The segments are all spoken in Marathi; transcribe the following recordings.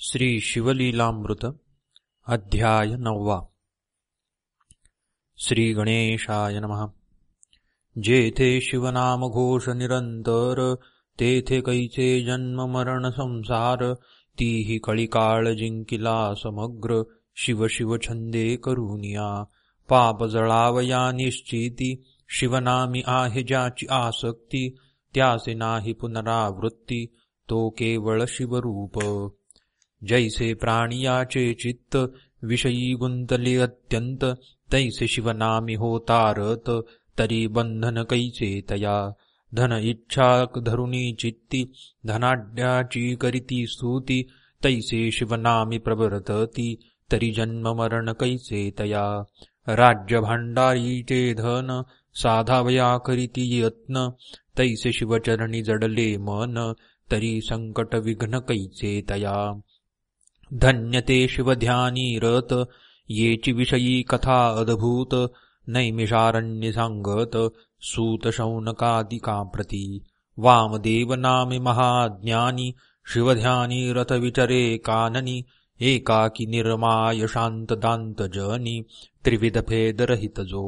श्री शिवलीलामृत अध्याय नववा। श्री गणेशाय नमः। जेथे शिवनाम घोष निरंतर तेथे कैचे जन्म मरण संसार तीही कळिकाळ जिंकिला समग्र शिव शिव छंदे करुनिया। पाप जळावया निश्चिती शिवनामी आहे ज्याची आसक्ती त्यासे नाही पुनरावृत्ती तो केवळ शिवरूप। जैसे प्राणियाचे चित्त विषयी गुंतले अत्यंत तैसे शिवनामी होतारत तरी बंधन कैचे तया? धन इच्छा धरुणी चित्ती धनाढ्याची करीती स्तुती तैसे शिवनामी प्रवर्तती तरी जन्म मरण कैसे तया? राज्य भांडारीचे धन साधावया करीती यत्न तैसे शिवचरणी जडले मन तरी संकट विघ्न कैचे तया? धन्यते शिवध्यानी रत येची विषयी कथा अद्भूत नैमिषारण्य सांगत सूत शौनकादिकाप्रती वामदेव नामे महाज्ञानी शिवध्यानी रथ विचरे काननी एकाकी निर्माय शांत दांत जनी त्रिविध जो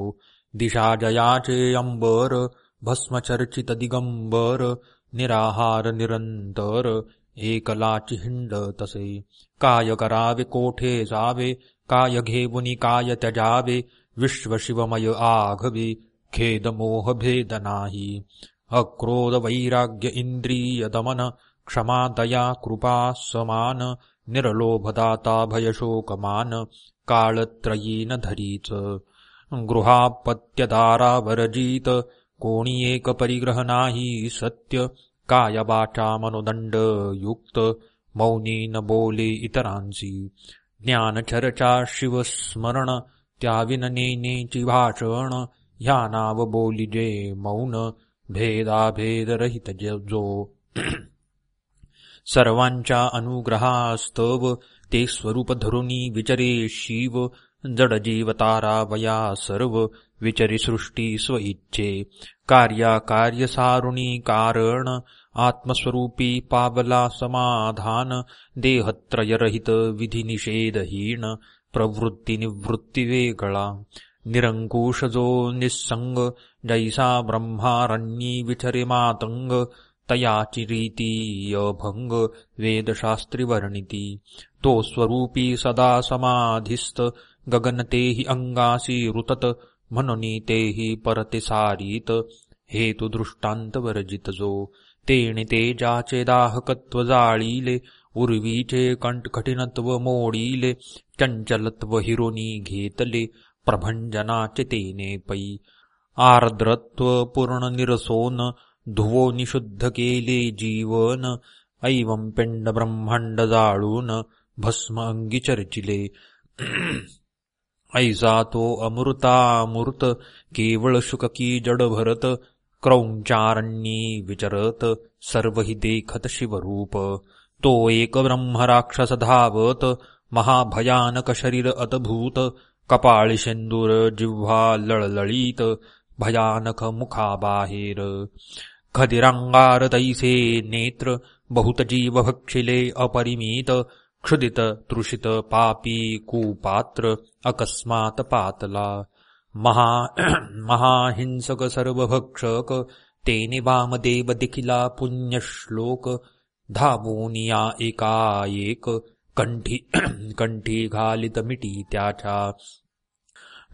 दिशा जयाचे अंबर भस्मचर्चित दिगंबर निराहार निरंतर एकला चिहिंड तसे काय करावे कोठे जावे काय घेवुनी काय त्याजावे विश्व शिवमय आघवे खेद मोह भेद नाही अक्रोध वैराग्य इंद्रिय दमन क्षमा दया कृपा समान निर्लोभदाता भयशोकमान काळत्रयीन धरीच गृहापत्यदारावरजीत कोणी एक परिग्रह नाही सत्य काय वाचा मनोदंड युक्त मौनी न बोले इतरांची ज्ञानचर्चा शिवस्मरण त्या विननेची भाषण ह्या नाव बोली जे मौन भेदाभेद रहित जो सर्वांच्या अनुग्रहास्तव ते स्वरूप धरुणी विचरे शिव जड जीवतारा वया सर्व विचरी सृष्टी स्वइच्छे कार्या कार्य सारुणी कारण आत्मस्वरूपी पावला समाधान देहत्रयरहित विधिनिषेधहीन प्रवृत्ती निवृत्ती वेगळा निरंकुश जो निस्संग जैसा ब्रह्मारण्यी विचरे मातंग तयाची वेदशास्त्री वर्णिती। तो स्वरूपी सदा समाधिस्त गगनतेही अंगासी रुतत म्हणून तेही परते वर्जित जो तेणे तेजाचे दाहकत्व जाळीले उर्वीचे कंठकठिनत्व मोडीले चंचलत्व हिरोनी घेतले प्रभंजनाचे तेने पै. आर्द्रत्व पूर्ण निरसोन धुवो निशुद्ध केले जीवन ऐवं पिंड ब्रह्मांड जाळून भस्म अंगी चर्चिले ऐसा तो अमृतामृत केवळ शुककी जड भरत क्रौंचारण्यी विचरत सर्व हि देखत शिवरूप। तो एक ब्रह्मराक्षस धावत महाभयानक शरीर अतभूत कपाळी शेंदूर जिव्हा लळलळीत भयानक मुखाबाहेर। खदिरांगार तैसे नेत्र बहुत जीव भक्षिले अपरिमित क्षुदित तृषित पापी कुपात्र अकस्मात पातला। महा महाहिंसक सर्वभक्षक तेने वामदेव देखिला पुण्यश्लोक धावूनिया एकाएक कंठी कंठी घालित मिटी त्याच्या.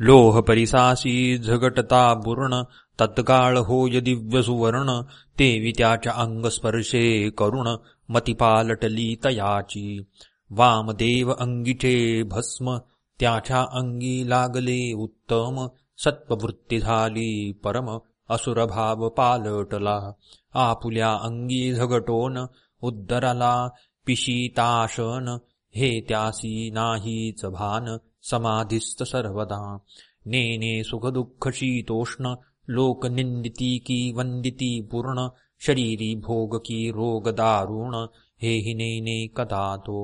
लोह परिसासी झगटता बुर्ण तत्काळ होय दिव्य सुवर्ण तेवी त्याच्या अंगस्पर्शे करुण मतिपालटली तयाची वामदेव अंगिचे भस्म त्याच्या अंगी लागले उत्तम सत्ववृत्ती झाली परम असुरभाव पालटला आपुल्या अंगी झगटोन उद्दराला पिशीताशन हे त्यासी नाहीच भान समाधिस्त सर्वदा. नेने सुखदुःख शीतोष्ण लोक निंदिती की वंदिती पूर्ण शरीरी भोग की रोग दारुण हे हि नेने कदा तो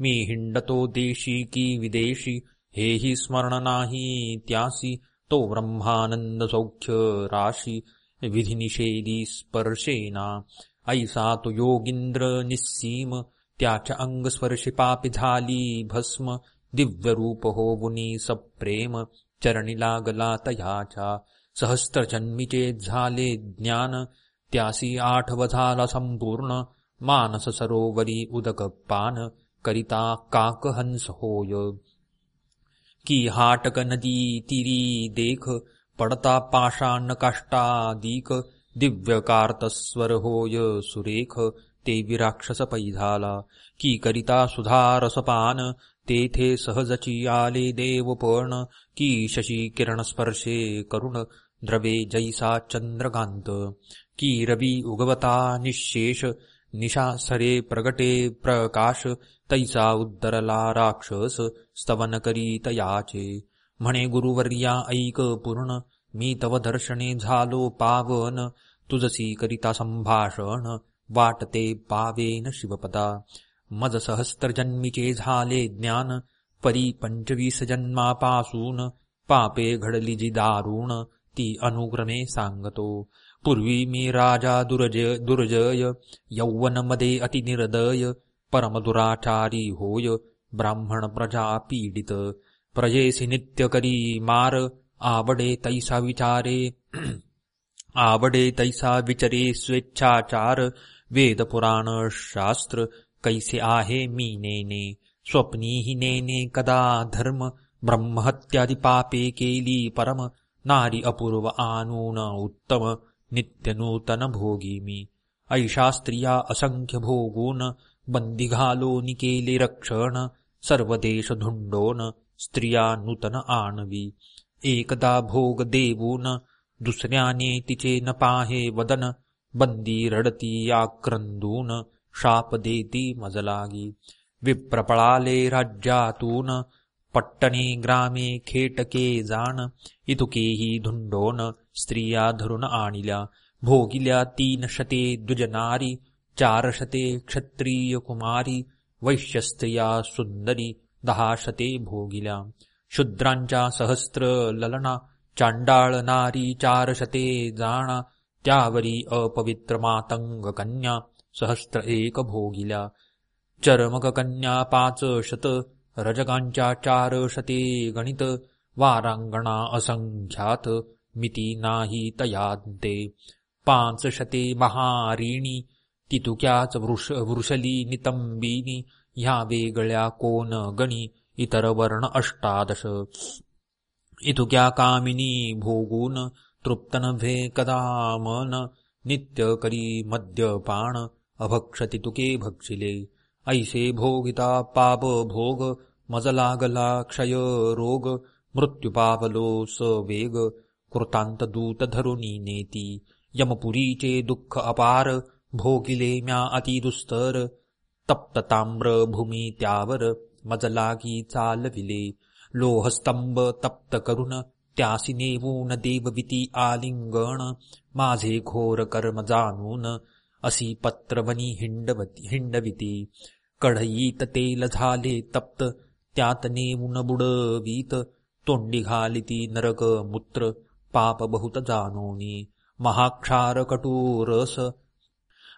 मी हिंडतो देशी की विदेशी हे हि स्मरण नाही त्यासी तो ब्रह्मानंद सौख्य राशी विधिनिषेधी स्पर्शेना ऐसा तो योगिंद्र निस्सीम त्याच्या अंगस्पर्शी पापी झाली भस्म दिव्य रूप होवुनी सप्रेम चरणी लागला तयाच्या सहस्त्र जन्मीचे झाले ज्ञान त्यासी आठव झाला संपूर्ण मानस सरोवरी उदक पान करिता काकहंस होय की हाटक नदी तिरी देख पडता पाषाण काष्टादिक दिव्य कार्तस्वर होय सुरेख ते विराक्षस पैधाला। की करिता सुधारसपान तेथे सहजची आले देवपण की शशी किरण स्पर्शे करुण द्रवे जैसा चंद्रकांत। की रवी उगवता निशेष निशासरे प्रगटे प्रकाश तैसा उद्धरला राक्षस स्तवन करी तयाचे। म्हणे गुरुवर्या ऐक पूर्ण मी तव दर्शने झालो पावन। तुझसी करिता संभाषण वाटते पावेन शिवपदा। मज सहस्त्रजन्मीचे झाले ज्ञान परी पंचवीस जन्मापासून पापे घडली जी दारुण ती अनुक्रमे सांगतो। पूर्वी मी राजा दुर्जय दुर्जय यौवनमध्ये अतिनिर्दय परमदुराचारी होय ब्राह्मण प्रजा पीडित। प्रजेसी नित्य करी मार आवडे तैसा विचारे। आवडे तैसा विचरे स्वेच्छाचार। वेद पुराण शास्त्र कैसे आहे मी नेने। स्वप्नीही नेने कदा धर्म। ब्रह्महत्यादी पापे केली परम। नारी अपूर्व आनून उत्तम। नित्य नूतन भोगी मी ऐशा स्त्रिया असंख्य भोगून बंदी घालोन केले रक्षण सर्व देश धुंडोन स्त्रिया नूतन आणवी। एकदा भोग देवून दुसऱ्याने तिचे न पाहे वदन बंदी रडती आक्रंदून शाप देती मजलागी। विप्रपळाले राज्यातून पट्टणे ग्रामे खेटके जाण इतुकेही धुंडोन स्त्रिया धरून आणिल्या भोगिल्या तीन शते द्विजनारी चार शते क्षत्रिय कुमारी वैश्यस्त्रिया सुंदरी दहा शते भोगिल्या. शूद्रांच्या सहस्त्र ललना चांडाळ नारी चार शते जाणा त्यावरी अपवित्र मातंग कन्या सहस्त्र एक भोगिल्या. चरमक कन्या पाच शत रजकांच्या चार शते गणित वारांगणा असंख्यात मिती नाही तयान्ते। पाच शते महारिणी तितुक्याच वृष वृषली नितंबिनी ह्या वेगळ्या कोन गणी इतर वर्ण अष्टादश। इतुक्या कामिनी भोगून तृप्त कदामन कदा मन नित्य करी मद्यपान अभक्षति तुके भक्षिले। ऐसे भोगिता पाप भोग मजलागला क्षय रोग मृत्युपावलोस स वेग। कृतांत दूत धरुनी नेती यमपुरीचे दुःख अपार भोगिले म्या अतिदुस्तर। तप्त ताम्र भूमी त्यावर मजलागी चालविले। लोहस्तंभ तप्त करून त्यासी नेवून देवविती आलिंगण। माझे घोर कर्म जाणून असी पत्रवनी हिंडवती हिंडविती। कढईत तेल झाले तप्त त्यात नेवून बुडवीत। तोंडी घालिती नरक मूत्र पाप बहुत जानोनी महाक्षार कटुरस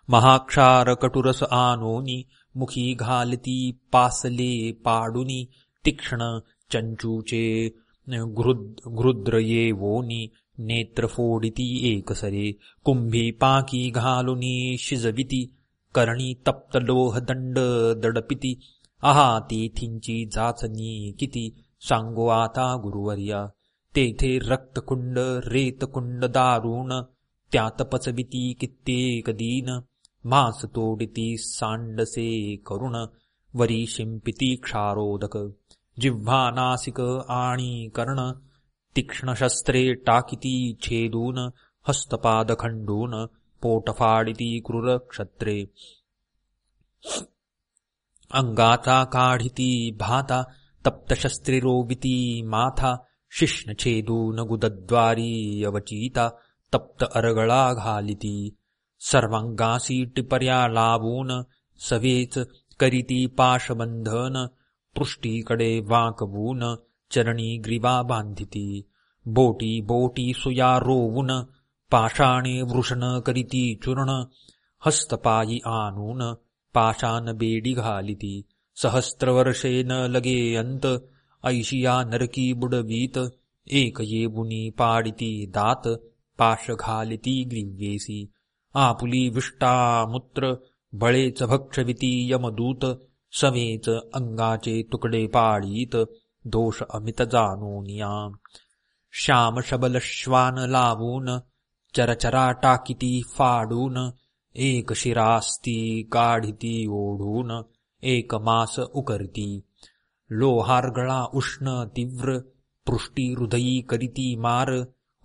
महाक्षार कटुरस आनोनी मुखी घालती पासले पाडुनी तीक्ष्ण चंचूचे घृद्र येवोनी नेत्र फोडिती एकसरे कुंभी पाकी घालुनी शिजविती करणी तप्त लोह दंड दडपिती आहा तेथींची जाचनी किती सांगो आता गुरुवर्या। तेथे रक्तकुंड रेतकुंड दारुण त्यात पचविती कित्येक दीन मास तोडिती सांडसे करुण वरी शिंपिती क्षारोदक जिव्हा नासिक आणि कर्ण तीक्ष्णशस्त्रे टाकिती छेदून हस्तपाद खंडून पोट क्रूर क्षत्रे. अंगाचा काढिती भाता तप्तशस्त्रिरोविती माथा शिष्ण छेदून गुदद्वारी तप्त अरगळा घालिती सर्वांगासी टिपर्या लावून सवेच करीती पाशबंधन पृष्टीकडे वाकवून चरणी ग्रीवा बांधिती बोटी बोटी सुया रोवून पाषाणे वृषण करीती चूर्ण हस्तपायी आनून पाषाण बेडी घालिती सहस्त्रवर्षे न लगे अंत ऐशिया नरकी बुडवीत एक येबुनी पाडिती दात पाश घालिती ग्रीव्येसी आपुली विष्टामुत्र बळेच भक्षविती यमदूत समेच अंगाचे तुकडे पाळीत दोष अमित जाणूनिया। श्याम शबल श्वान लावून चरचरा टाकिती फाडून एक शिरास्ती काढिती ओढून एक मास उकरती। लोहारगळा उष्ण तीव्र पृष्टी हृदयी करीती मार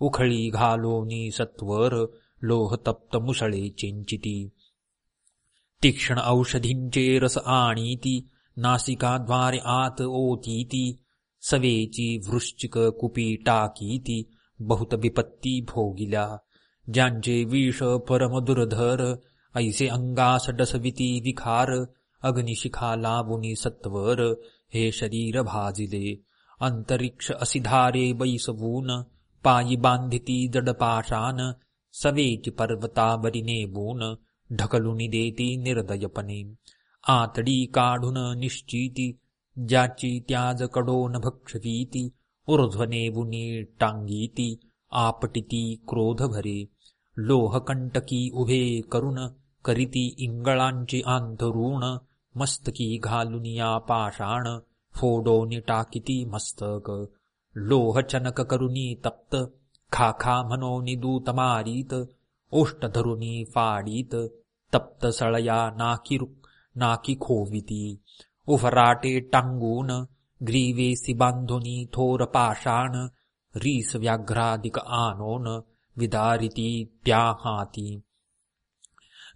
उखळी घालोनी सत्वर लोहतप्त मुसळे चिंचिती. तीक्ष्ण औषधींचे रस आणीती नासिकाद्वारे आत ओतीती सवेची वृश्चिक कुपी टाकीती बहुत विपत्ती भोगिल्या. ज्यांचे विष परम दुर्धर ऐसे अंगास डसविती विखार अग्निशिखा लावुनी सत्वर हे शरीरभाजिले अन्तरिक्ष असिधारे वैसवून पायिबान्धिति जडपाशान सवेचि पर्वताबरि ने वून ढकलुनिदेति निर्दयपने। आतडी काढुन निश्चिति ज्याचि त्याज न भक्षवीति ऊर्ध्वनेवुनीटाङ्गीति आपटिति क्रोधभरे। लोहकण्टकी उभे करुण करिति इङ्गळाञ्चि आन्तरूण मस्तकी घालुनिया पाषाण फोडोनी टाकिती मस्तक लोहचनक करुनी तप्त खाखा मनोनी दूत मारीत ओष्ट धरुनी फाडीत तप्त सळया नाकी नाकी खोविती उफराटे टांगून ग्रीवेसी बांधोनी थोर पाषाण रीस व्याघ्राधिक आनोन विदारिती त्या हाती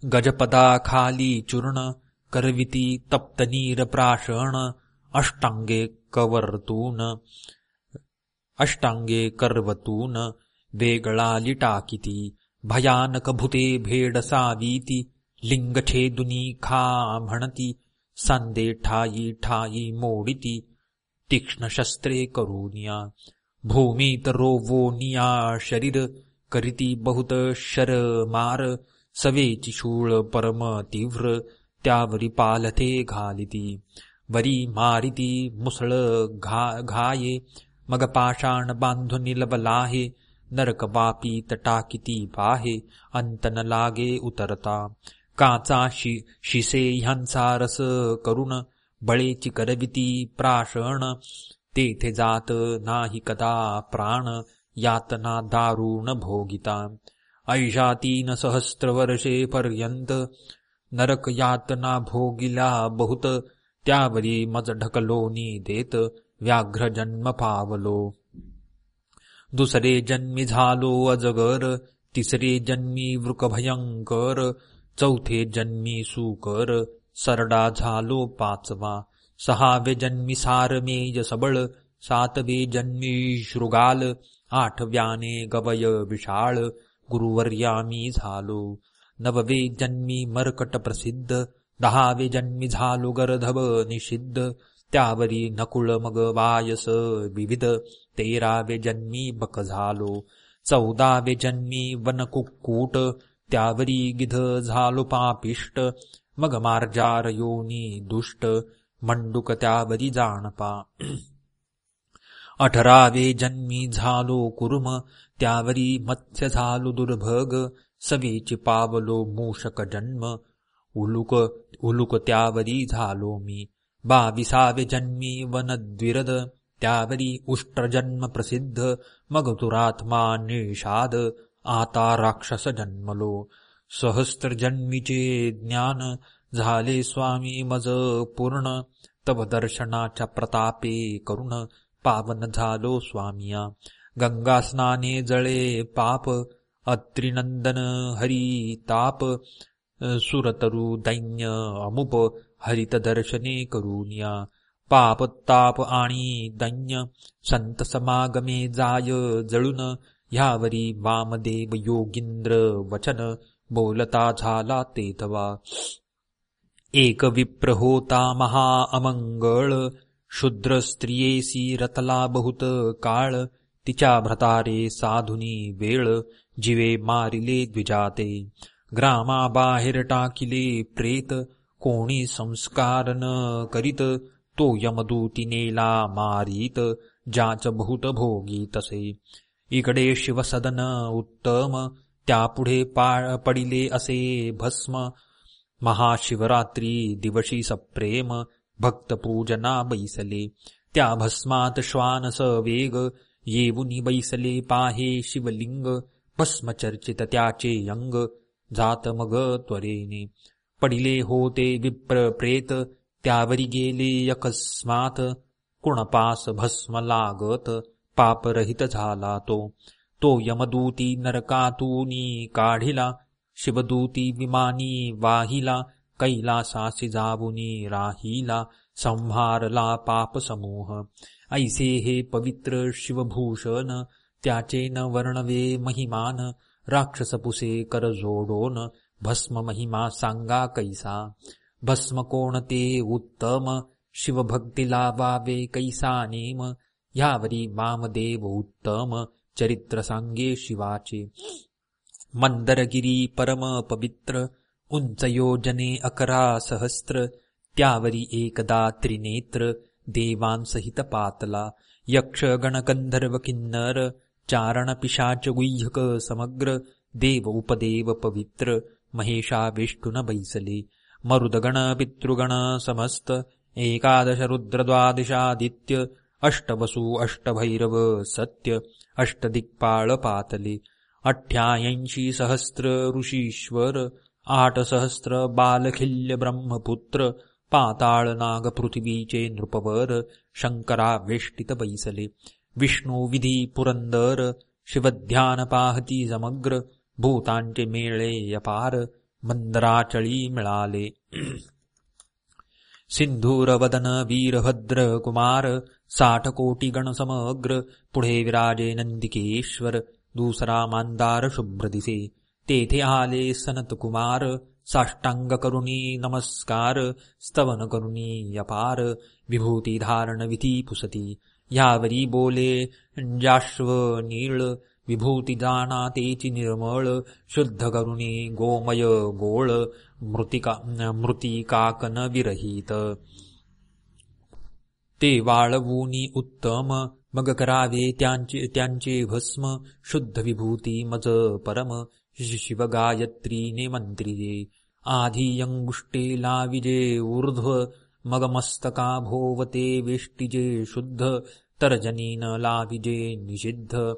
गजपदा खाली चूर्ण करविती तप्तनीर प्राशण अष्टांगे कवर्तून। अष्टांगे कर्वतून वेगळा लिटाकिती भयानक भूते भेड सावीती लिंगछेदुनी खा म्हणती सांदे ठाई ठाई मोडिती तीक्ष्ण शस्त्रे करूनिया भूमीत रोवोनिया शरीर करीती बहुत शर मार सवेची शूळ परम तीव्र त्यावरी पालथे घालिती वरी मारिती मुसळ घा घाये मग पाषाण बांधून लबलाहे नरक वापी तटाकिती पाहे अंत लागे उतरता. काचा शि शिसे ह्यांचा रस करून बळेची करविती प्राशण तेथे जात नाही कदा प्राण यातना दारुण भोगिता. ऐषातीन सहस्त्र वर्षे पर्यंत नरक यातना भोगिला बहुत त्यावरी मज ढकलोनी देत व्याघ्र जन्म पावलो. दुसरे जन्मी झालो अजगर तिसरे जन्मी वृकभयंकर चौथे जन्मी सुकर सरडा झालो पाचवा सहावे जन्मी सारमेय सबळ सातवे जन्मी शृगाल आठव्याने गवय विशाळ गुरुवर्यामी झालो. नववे जन्मी मरकट प्रसिद्ध दहावे जन्मी झालो गर्धव निषिद्ध त्यावरी नकुळ मग वायस विविध तेरावे जन्मी बक झालो चौदावे जन्मी वनकुक्कूट त्यावरी गिध झालो पापिष्ट मग मार्जार योनी दुष्ट मंडुक त्यावरी जाणपा. अठरावे जन्मी झालो कुर्म त्यावरी मत्स्य झालो दुर्भग सवेची पावलो मूषक जन्म उलुक उलुक त्यावरी झालो मी बाविसावे जन्मी वनद्विरद त्यावरी उष्ट्रजन्म प्रसिद्ध मग तुरात्मा निषाद आता राक्षस जन्मलो। सहस्त्रजन्मीचे ज्ञान झाले स्वामी मज पूर्ण तव दर्शनाच्या प्रतापे करुण पावन झालो स्वामिया। गंगा स्नाने जळे पाप अत्रिनंदन हरी ताप सुरतरु दैन्य अमुप हरित दर्शने करूनिया पाप ताप आणि दैन्य संत समागमे जाय जळून ह्यावरी वामदेव योगिंद्र वचन बोलता झाला तेथवा एक विप्र होता महा अमंगळ शूद्र स्त्रियेसी रतला बहुत काळ तिच्या भ्रतारे साधुनी वेळ जिवे मारिले द्विजाते. ग्रामाबाहेर टाकिले प्रेत कोणी संस्कार न करीत तो यमदूतीनेला मारीत ज्याच भूत भोगी तसे. इकडे शिवसदन उत्तम त्यापुढे पडिले असे भस्म. महाशिवरात्री दिवशी सप्रेम भक्तपूजना बैसले. त्या भस्मात श्वानस वेग येऊनी बैसले पाहे शिवलिंग भस्मचर्चित त्याचे अंग जात मग त्वरेने. पडिले होते विप्र प्रेत त्यावरी गेले अकस्मात कुणपास भस्म लागत पापरहित झाला तो. तो यमदूती नरकातूनी काढिला शिवदूती विमानी वाहिला कैलासासी जावुनी राहिला. संहारला पाप समूह ऐसे हे पवित्र शिवभूषण त्याचे न वर्णवे महिमान राक्षसपुसे करजोडोन भस्म महिमा सांगा कैसा। भस्म कोणते उत्तम शिवभक्ती लावावे कैसा नेम। यावरी वामदेव उत्तम चरित्र सांगे शिवाचे। मंदरगिरी परम पवित्र उंच योजने अकरा सहस्त्र त्यावरी एकदा त्रिनेत्र देवांसहित पातला यक्ष गणगंधर्व किन्नर चारण पिशाच गुह्यक समग्र देव उपदेव पवित्र महेशा विष्णुन बैसले मरुदगण पितृगण समस्त एकादश रुद्रद्वादिशादित्य अष्टवसु अष्टभैरव सत्य अष्टदिक्पाळ पातले अठ्ठ्याऐंशी सहस्र ऋषीश्वर आठ सहस्र बालखिल्य ब्रह्मपुत्र पाताळ नाग पृथ्वीचे नृपवर शंकरा वेष्टित बैसले। विष्णू विधी पुरंदर शिवध्यान पाहती समग्र भूतांचे मेळे यपार मंदराचळी मिळाले। सिंधूरवदन वीरभद्र कुमार साठ कोटी गण समग्र पुढे विराजे नंदिकेश्वर दुसरा मांदार शुभ्र दिसे। तेथे आले सनत कुमार साष्टांग करुणी नमस्कार स्तवन करुणी अपार विभूती धारण विधी पुसती यावरी बोले जाश्व नीळ विभूती जाना तेची निर्मळ शुद्ध करुणी गोमय गोळ मृतिका मृतिकाकन विरहित। ते वाळवूनी उत्तम मग करावे त्यांचे त्यांचे भस्म शुद्ध विभूती मज परम शिवगायत्रीने मंत्रिये आधीयङ्गुष्टे लाविजे ऊर्ध्व मग मस्तका भोवते वेष्टिजे शुद्ध तर्जनीन लाविजे निषिद्ध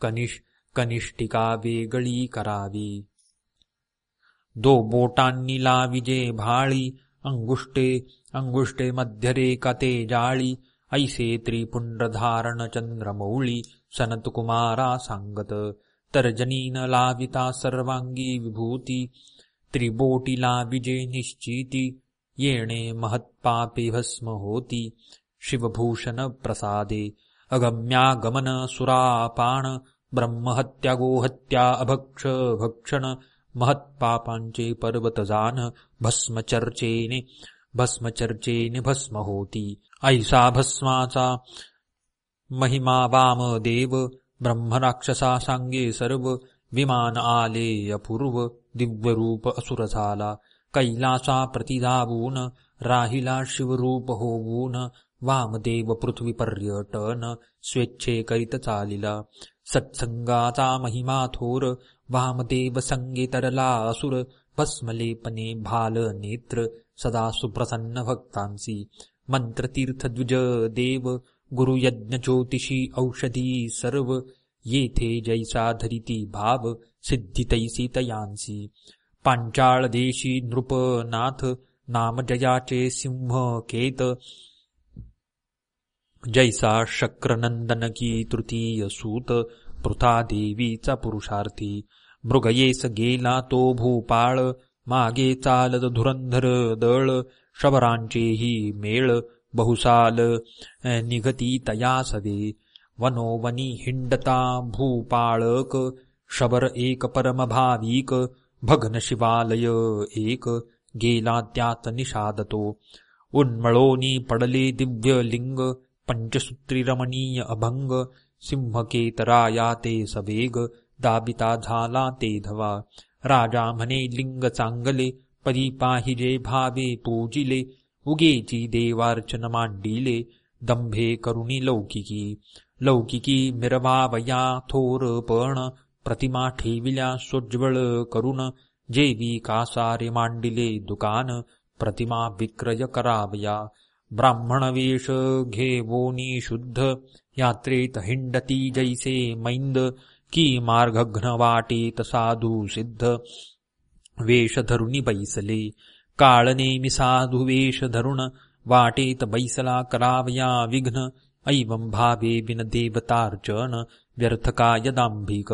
कनिष कनिष्ठिका वेगळी करावी। दो बोटांनी लाविजे भाळी अंगुष्टे अंगुष्टे मध्यरेका ते जाळी ऐसे त्रिपुंड्रधारण चंद्रमौळी सनतकुमारा सांगत। तर्जनीन लाविता सर्वांगी विभूती त्रिबोटीला विजे निश्चिती येणे महत्पापे भस्म होती शिवभूषण प्रसादे अगम्यागमन सुरापाण ब्रह्महत्या गोहत्या अभक्ष भक्षण महत्पापांचे पर्वतजान भस्मचर्चेने भस्मचर्चेने भस्म होती ऐसा भस्माचा महिमा वामदेव ब्रह्मराक्षसा सांगे सर्व विमान आले अपूर्व दिव्यरूप असुर झाला कैलासा प्रतिदावून राहिला शिवरूप होऊन वामदेव पृथ्वी पर्यटन स्वेच्छे करीत चालिला. सत्संगाचा महिमा थोर वामदेव संगे तरला असुर भस्मलेपने भाल नेत्र सदा सुप्रसन्न भक्तांसी. मंत्रतीर्थद्विज देव गुरुयज्ञ ज्योतिषी औषधी सर्व येथे जैसा धरिती भाव सिद्धी तैसी तयांसी पांचाळ देशी नृपनाथ नाथ नामजयाचे सिंह केत। जैसा शक्रनंदन की तृतीय सूत पृथा देवीचा पुरुषार्थी। मृगयेस गेला तो भूपाळ मागे चालत धुरंधर दळ शबरांचेही मेळ। बहुसाल निघती तयासवे वनोवनी हिंडता भूपाळक शबर एक परमभाविक भग्न शिवालय एक गेला त्यात निषादतो। उन्मळोनी पडले दिव्य लिंग पंचसूत्री रमणीय अभंग सिंहकेतराया ते सवेग दाबिता झाला ते धवा। राजा म्हणे लिंग चांगले परी पाहिजे भावे पूजिले उगेची देवार्चन मांडिले दंभे करुणी लौकिकी। लौकिकी मिरवावया थोरपण प्रतिमा ठेविल्या सोज्वळ करून जेवी कासारे मांडिले दुकान प्रतिमा विक्रय करावया। ब्राह्मण वेश घेवोनी शुद्ध यात्रेत हिंडती जैसे मैंद। की मार्गघ्न वाटेत साधू सिद्ध वेश धरुणी बैसले। काळ नेमी साधु वेश धरुण वाटेत बैसला करावया विघ्न ऐवं भावे बिन देवतार्चन व्यर्थका यदांभिक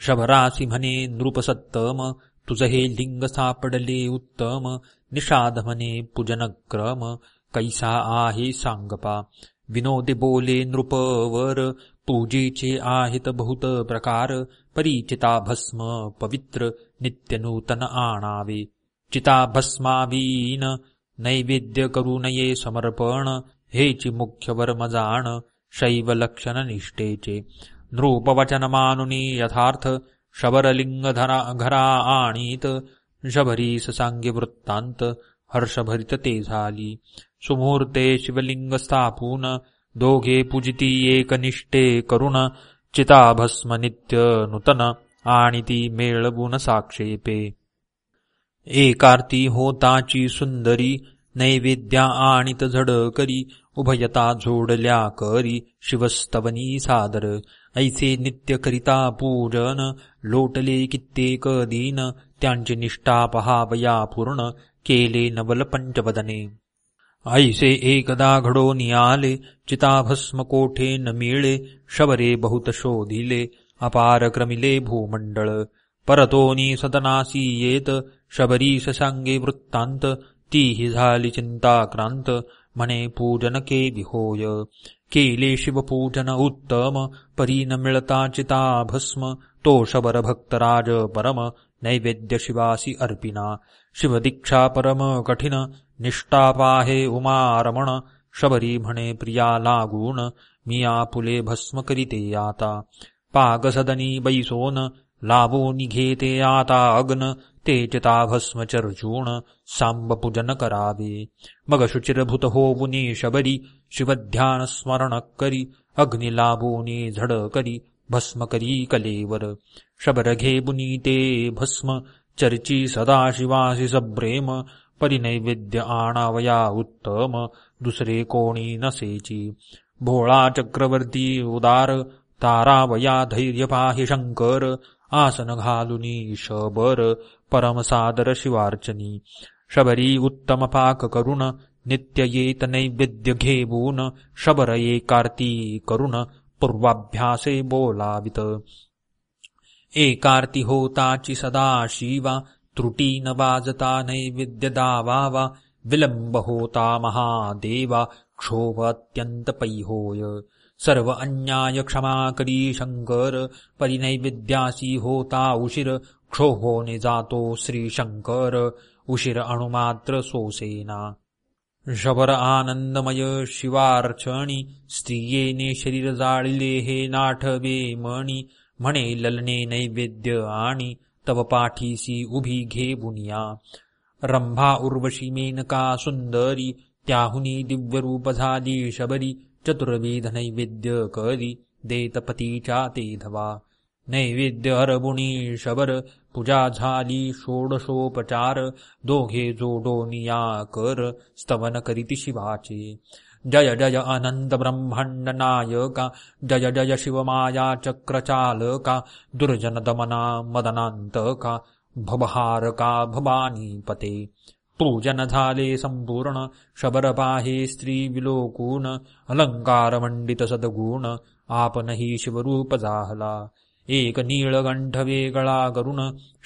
शबरासी म्हणे नृपसत्तम तुझ हे लिंग सापडले उत्तम निषाद म्हणे पूजनक्रम कैसा आहे सांगपा. विनोदे बोले नृपवर पूजेचे आहेत बहुत प्रकार परिचिता भस्म पवित्र नित्यनूतन आणावे. चिताभस्मावीन नैवेद्य करू नये समर्पण हेची मुख्य वर्म जाण शैव लक्षण निष्ठेचे नृपवचन मानुनी यथार्थ शबरलिंग घरा आणीत शबरीस सांगे वृत्तांत हर्षभरित ते झाली। सुमुहूर्ते शिवलिंग स्थापून दोघे पूजिती एकनिष्ठे करुण चिताभस्म नित्य नूतन आणि ती मेळवून साक्षेपे। एकार्ती होताची सुंदरी नैवेद्या आणित झड करी उभयता जोडल्या करी शिवस्तवनी सादर. ऐसे नित्य करिता पूजन लोटले कित्येक दीन त्यांची निष्ठा पहावया पूर्ण केले नवल पंचवदने. ऐसे एकदा घडो नियाले चिताभस्म कोठे न मिळे शबरे बहुत शोधिले अपार क्रमिले भूमंडळ. परतोनी सदनासी येत शबरीस सांगे वृत्तांत तीही झाली चिंताक्रांत म्हणे पूजन के विहोय। केले शिवपूजन उत्तम परी न मिळता चिता भस्म तो शबर भक्तराज परम नैवेद्य शिवासी अर्पिना शिवदीक्षा परम कठीण निष्ठा पाहे उमारमण शबरी म्हणे प्रिया लागून मिया पुले भस्म करीते आता। पाग सदनी बैसोन लावो निघेते आता अग्न ते चिता भस्म चर्चूण सांब पूजन करावे मग शुचिरभूत होऊनी शबरी शिवध्यान स्मरण करी अग्नि लाभोनी झड करी भस्म करी कलेवर। शबर घेबुनी ते भस्म चर्ची सदाशिवासी सब्रेम परिनैवेद्य आणावया उत्तम दुसरे कोणी नसेची। भोळा चक्रवर्ती उदार तारावया धैर्य पाहि शंकर आसन घालुनी शबर परमसादर शिवार्चनी। शबरी उत्तम पाक करुण नित्य येत नैवेद्य घेवून शबर एकार्ती करुण पूर्वाभ्यासे बोलावित एकार्ती होताची सदा शिवा त्रुटी न वाजता नैवेद्य दावावा विलंब होता महादेवा क्षोभ अत्यंत पैहोय। सर्व अन्याय क्षमा करी शंकर परिनैवेद्यासी होता उशीर क्षोभोने हो जातो श्री शंकर उशीर अणुमात्र सोसेना शबर आनंदमय शिवार्चणी स्त्रियेने शरीर जाळिले हे नाठवे मणी म्हणे ललने नैवेद्य आणि तव पाठीसी उभी घे बुनिया। रंभा उर्वशी मेनका सुंदरी त्याहुनी दिव्यरूप झाली शबरी चतुर्वेद नैवेद्य करी देत पतीच्या ते धवा। नैवेद्य हरबुणी शबर पूजा झाली षोडशोपचार दोघे जोडोनिया कर स्तवन करीती शिवाचे. जय जय आनंद ब्रह्मांड नायका जय जय शिवमाया चक्रचालका दुर्जन दमना मदनांतका भवहारका भवानीपते. पूजन झाले संपूर्ण शबर पाहे स्त्री विलोकून अलंकार मंडित सद्गुण आपणही शिवरूप जाहला. एक नीळगंठ वेगळा गरुण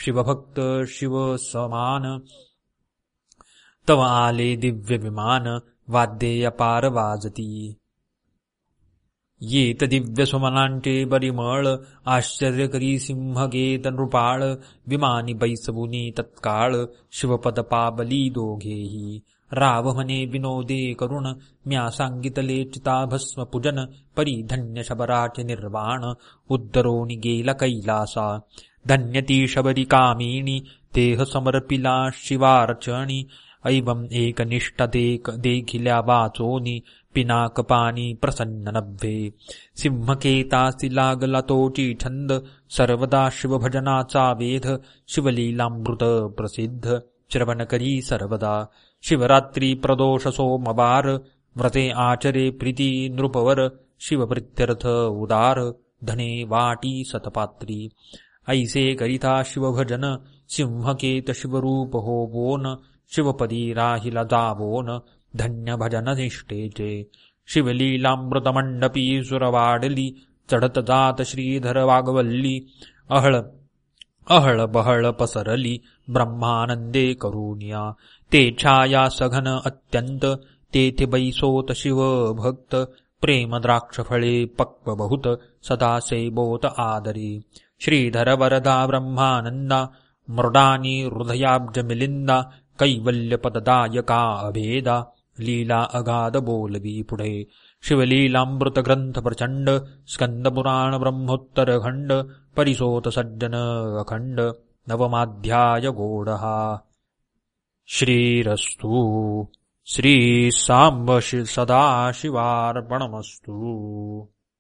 शिवभक्त शिव समान तव आले दिव्य विमान वाद्येय पार वाजती। येत दिव्य सुमनांचे परिमळ आश्चर्यकरी सिंहगेत नृपाळ विमानी बैसबुनी तत्काळ शिवपद पाबली दोघेही। राव म्हणे विनोदे करुण म्या सांगितले चिताभस्म पूजन परी धन्य शबराचे निर्वाण उद्धरोनी गेला कैलासा। धन्यती शबरी कामिणी देह समर्पिला शिवार्चणी ऐवम एकनिष्ठ देख देखिल्या वाचोनी पिनाकपानी प्रसन्न नव्हे। सिंहकेतासी लागला तोची छंद सर्वदा शिवभजनाचा वेध शिवलीलामृत प्रसिद्ध श्रवण करी सर्वदा। शिवरात्री प्रदोषसोमवार व्रते आचरे प्रीती नृपवर शिवप्रित्यर्थ उदार धने वाटी सतपात्री। ऐसे करिता शिवभजन सिंहकेत शिवरूप होवोन शिवपदी राहिला जावोन धन्य भजन निष्ठेचे शिवलीलामृतमंडपी सुरवाडली चढत जात श्रीधर वागवल्ली अहळ अहळ बहळ पसरली ब्रह्मानंदे करुणिया। ते छाया सघन अत्यंत तेथे बैसोत शिव भक्त। प्रेम द्राक्षफळे पक्व बहुत सदा सेबोत आदरी। श्रीधर वरदा ब्रह्मानंदा मृडानी हृदयाब्ज मिलिंदा कैवल्यपददायका अभेदा। लीला अगाध बोलवी पुढे। शिवलीलामृतग्रन्थप्रचण्ड स्कन्दपुराणब्रह्मोत्तरखण्ड परिसोतसज्जन अखण्ड नवमाध्यायगोडः श्रीरस्तु। श्रीसाम्ब सदाशिवार्पणमस्तु।